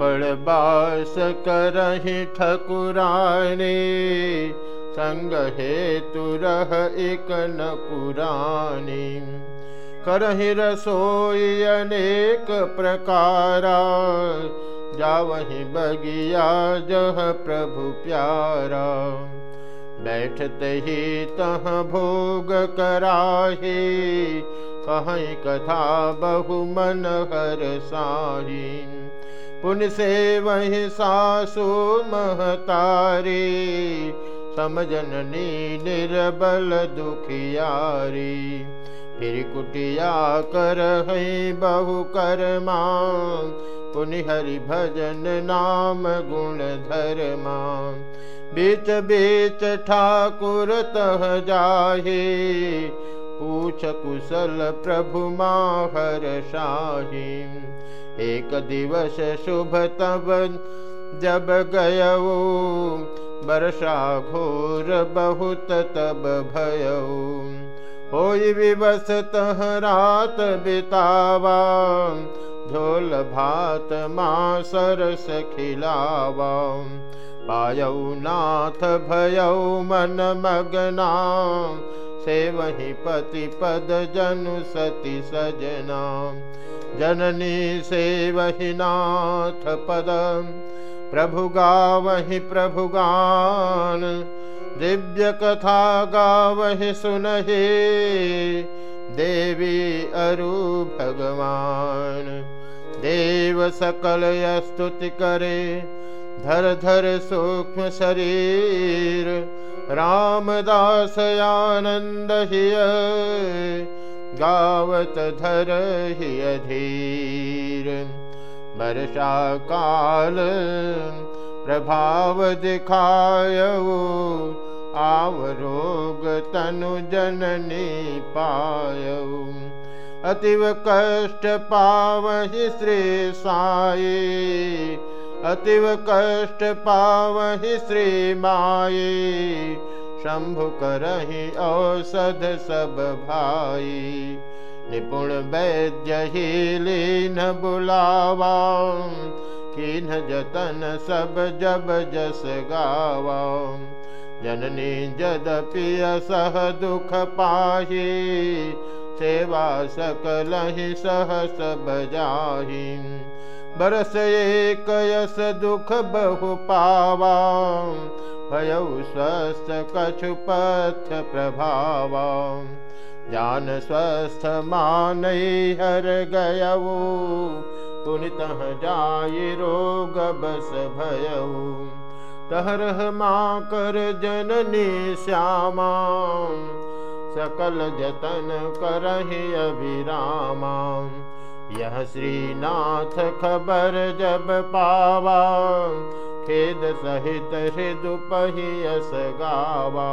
पड़ बास करहि ठकुरानी, संग हेतु रह एक न पुरानी। करहि रसोई अनेक प्रकारा, जावहि बगिया जह प्रभु प्यारा। बैठते ही तह भोग कराही, कहीं कथा बहु मन हर साही। पुन से वही सासु महतारी समझननी निर्बल दुखियारी। फिर कुटिया कर है बहु कर्मा, पुनि हरि भजन नाम गुण धर्मा। बीच बीच ठाकुर तह जाहे, पूछ कुशल प्रभु माहर शाही। एक दिवस शुभ तब जब गय। वर्षा घोर बहुत तब भय। हो विवस तह रात बितावा। झोल भात माँ सरस खिलावा। पायऊ नाथ भयऊ मन मगना। से वही पति पद जनु सती सजना। जननी से वही नाथ पद प्रभु गावहि प्रभु गान दिव्य कथा गावहि सुनहे। देवी अरु भगवान। देव सकल स्तुति करे। धर धर सूक्ष्म शरीर। रामदास आनंद हिय। गावत धर ही धीर वर्षा काल प्रभाव दिखाय आव रोग तनु जननी पाय अतिव कष्ट पावहि श्री साई, अतिव कष्ट पावहि श्री माये शंभु करहि औषध सब भाई। निपुण वैद्य ही लीन बुलावा, किन जतन सब जब जस गावा। जननी जदपि सह दुख पाही, सेवा सकल ही सब बजाही बरस एक यस दुख बहु पावा भय स्वस्थ कछु पथ प्रभाव। जान स्वस्थ मान हर गयऊ पुनित जाय रोग बस भयऊ तहरह माँ कर जननी श्यामा। सकल जतन करहि अभिरामा। यह श्रीनाथ खबर जब पावा। खेद सहित हृदुपहियस गावा।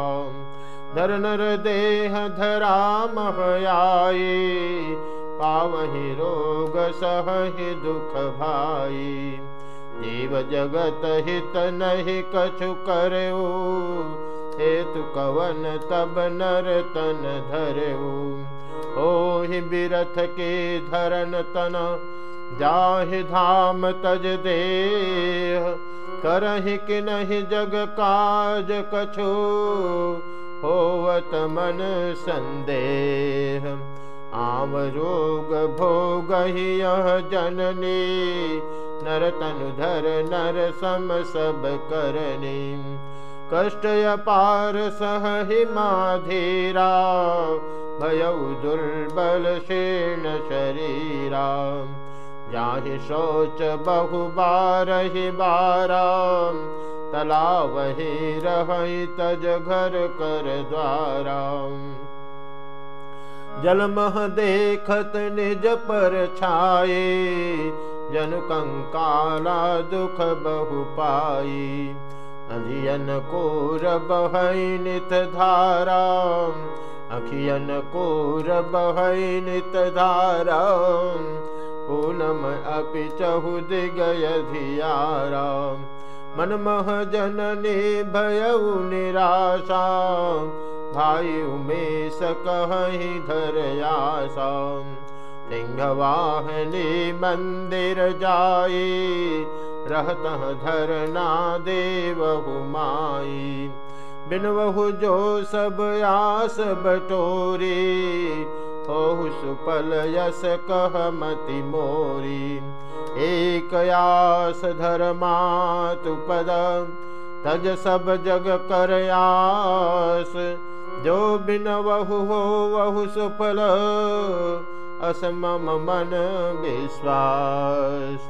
धर नर देह धरा महयाई पावहि रोग सहहि दुख भाई जीव जगत हित नहीं कछु करो हेतु कवन तब नर तन धरऊ ओहि बिरथ के धरन तन, जाहि धाम तज दे करहि कि नहीं जग काज कछो होवत मन संदेह। आम रोग भोग यह जननी नर तनु धर नर सम सब करनी। कष्ट अपार सह हिमाधीरा भयउ दुर्बल शेण शरीरा जाहि शौच बहु बार ही बारा तलावही रही तज घर कर द्वारा जलमह देखत निज पर जन कंकाला दुख बहु पाई अखियन कोर बहै धारा अखियन कोर बहै नित धारा पूनम अपि चहु दिगय धियारा। मन मह जननी भयउ निराशा। भाई उमेश कहि धर आशा सिंहवाहनी मंदिर जाई। रहत धरना देवहु माई बिनवहु जो सब आस बटोरी। हो सुपल यस कह मति मोरी एक आस धर्मातु पद तज सब जग कर आस जो बिन वहु हो वहु सुफल असम मन विश्वास